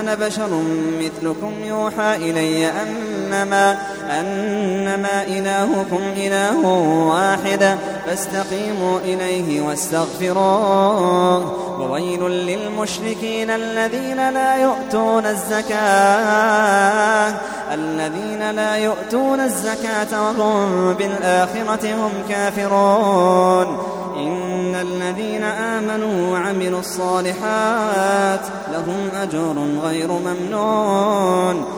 أنا بشر مثلكم يوحى إلي أنما أنما إلهكم إله واحد فاستقيموا إليه واستغفروه. وويل للمشركين الذين لا يؤتون الزكاة الذين لا يؤتون الزكاة وهم بالآخرة هم كافرون. إن الذين آمنوا وعملوا الصالحات لهم أجر غير ممنون.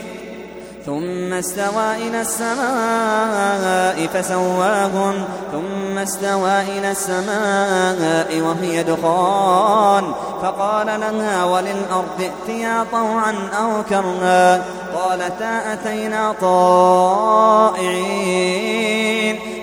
ثم استوى إلى السماء فسواهن ثم استوى إلى السماء وهي دخان. فقال لها وللأرض ائتيا طوعا أو كرها. قالتا أتينا طائعين.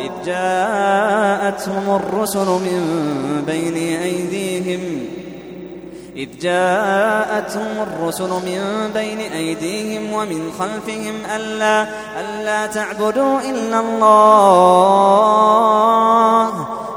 إذ جاءتهم الرسل من بين أيديهم إذ جاءتهم الرسل من بين أيديهم ومن خلفهم ألا, ألا تعبدوا إلا الله.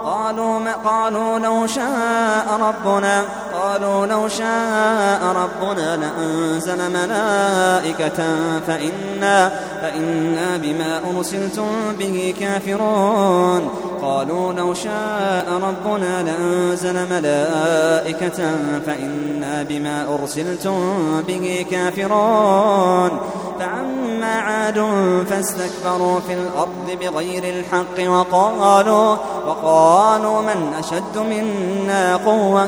قالوا, ما قالوا لو شاء ربنا قالوا لو شاء ربنا لأنزل ملائكة فإنا, فإنا بما أرسلتم به كافرون. قالوا لو شاء ربنا لأنزل ملائكة فإنا بما أرسلتم به كافرون. فعما عاد فاستكبروا في الأرض بغير الحق وقالوا وقالوا من أشد منا قوة؟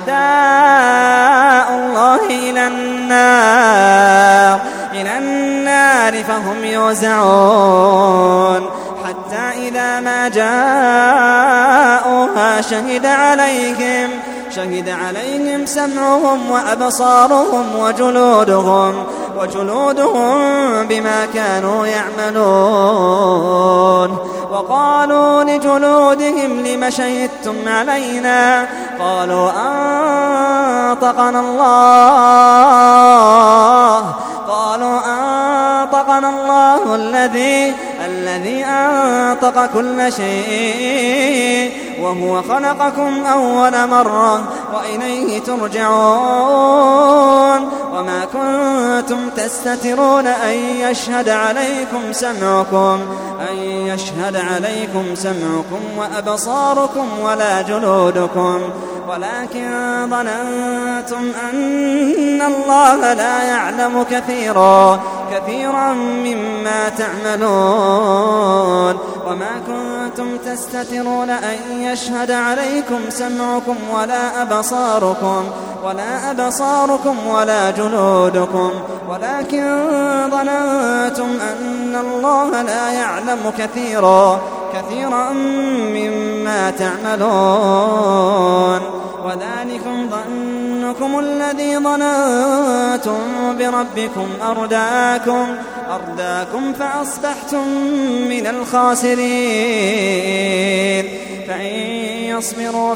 يوزعون حتى إذا ما جاءوها شهد عليهم شهد عليهم سمعهم وأبصارهم وجلودهم وجلودهم بما كانوا يعملون. وقالوا لجلودهم لم شهدتم علينا؟ قالوا أنطقنا الله. قالوا أنطقنا الله الذي الذي أنطق كل شيء وهو خلقكم أول مرة وإليه ترجعون. وما كنتم تستترون أن يشهد عليكم سمعكم أن يشهد عليكم سمعكم وأبصاركم ولا جلودكم. ولكن ظننتم أن الله لا يعلم كثيرا. كثيرا مما تعملون وما كنتم تستترون أن يشهد عليكم سمعكم ولا أبصاركم ولا أبصاركم ولا جلودكم ولكن ظننتم أن الله لا يعلم كثيرا كثيرا مما تعملون ظنكم الذي ظننتم بربكم أرداكم أرداكم فأصبحتم من الخاسرين. فإن يصبروا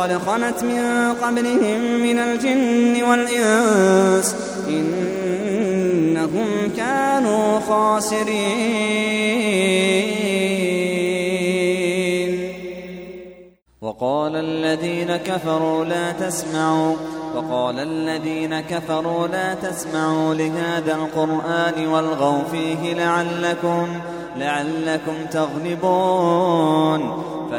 قد خلت من قبلهم من الجن والإنس إنهم كانوا خاسرين. وقال الذين كفروا لا تسمعوا وقال الذين كفروا لا تسمعوا لهذا القرآن والغوا فيه لعلكم لعلكم تغلبون.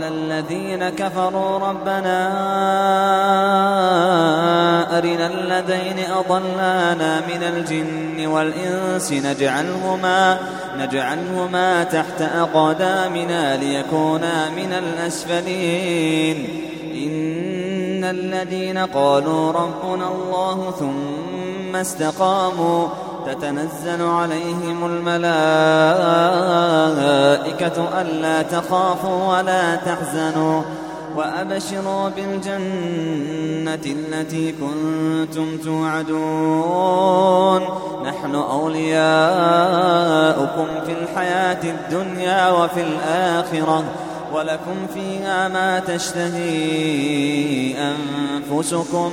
وقال الذين كفروا ربنا أرنا الذين أضلانا من الجن والإنس نجعلهما نجعلهما تحت أقدامنا ليكونا من الأسفلين. إن الذين قالوا ربنا الله ثم استقاموا تتنزل عليهم الملائكة ألا تخافوا ولا تحزنوا وأبشروا بالجنة التي كنتم توعدون. نحن أولياؤكم في الحياة الدنيا وفي الآخرة ولكم فيها ما تشتهي أنفسكم.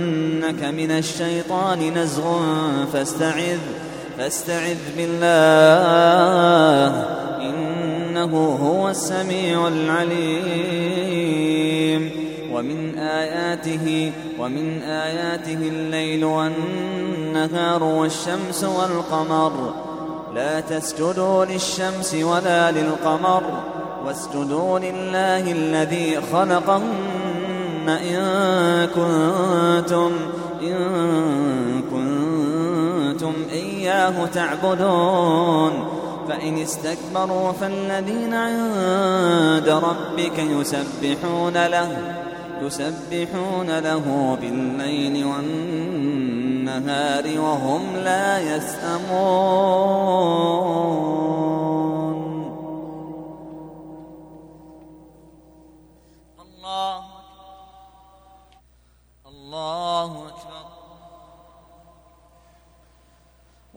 ينزغنك من الشيطان نزغ فاستعذ فاستعذ بالله إنه هو السميع العليم. ومن آياته ومن آياته الليل والنهار والشمس والقمر. لا تسجدوا للشمس ولا للقمر واسجدوا لله الذي خلقهن إن كنتم إن كنتم إياه تعبدون فإن استكبروا فالذين عند ربك يسبحون له يسبحون له بالليل والنهار وهم لا يسأمون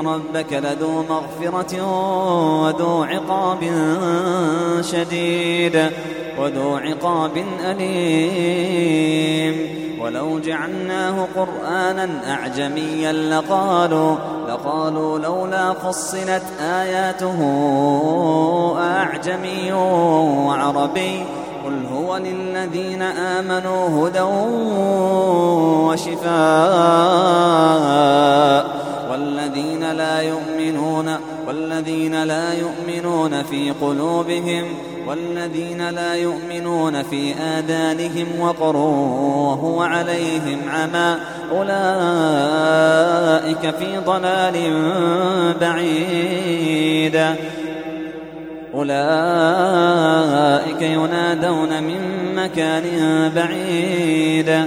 ربك لذو مغفرة وذو عقاب شديد وذو عقاب أليم. ولو جعلناه قرآنا أعجميا لقالوا لقالوا لولا فصلت آياته أعجمي وعربي. قل هو للذين آمنوا هدى وشفاء. والذين لا يؤمنون والذين لا يؤمنون في قلوبهم والذين لا يؤمنون في آذانهم وقر وهو عليهم عمى أولئك في ضلال بعيد أولئك ينادون من مكان بعيد